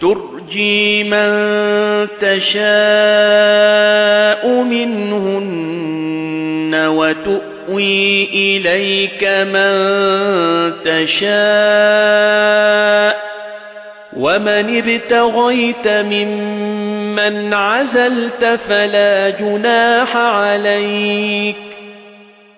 ترجي من تشاء منهن وتؤوي إليك من تشاء ومن ابتغيت ممن عزلت فلا جناح عليك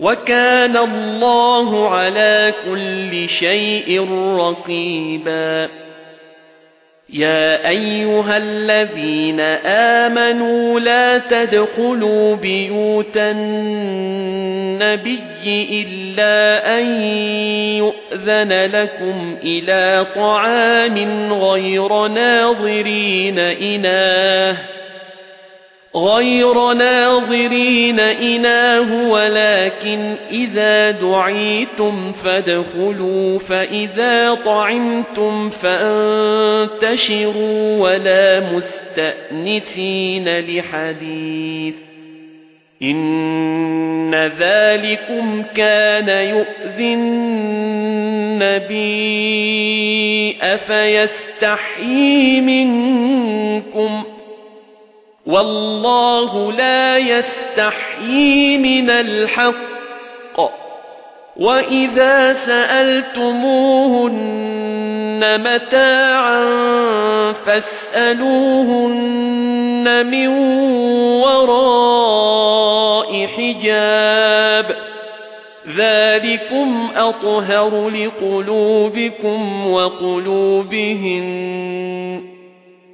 وَكَانَ اللَّهُ عَلَى كُلِّ شَيْءٍ رَقِيبًا. يَا أَيُّهَا الَّذِينَ آمَنُوا لَا تَدْخُلُوا بِيُوتَ النَّبِيِّ إِلَّا أَن يُؤْذَنَ لَكُمْ إِلَى طَعَامٍ غَيْرَ نَاظِرِينَ إِنَاهٍ غَيْرَ نَاظِرِينَ إِنَاهُ وَلَكِنْ إِذَا دُعِيتُمْ فَادْخُلُوا فَإِذَا طَعِمْتُمْ فَانتَشِرُوا وَلَا مُسْتَأْنِسِينَ لِحَدِيثٍ. إِنَّ ذَلِكُمْ كَانَ يُؤْذِي النَّبِيَّ أَفَيَسْتَحْيِي مِنكُمْ ۖ؟ والله لا يستحيي من الحق. وإذا سألتموهن متاعا فاسألوهن من وراء حجاب. ذلكم أطهر لقلوبكم وقلوبهن.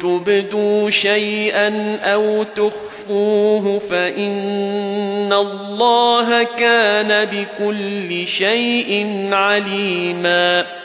تُبْدُوا شَيْئًا أَوْ تُخْفُوهُ فَإِنَّ اللَّهَ كَانَ بِكُلِّ شَيْءٍ عَلِيمًا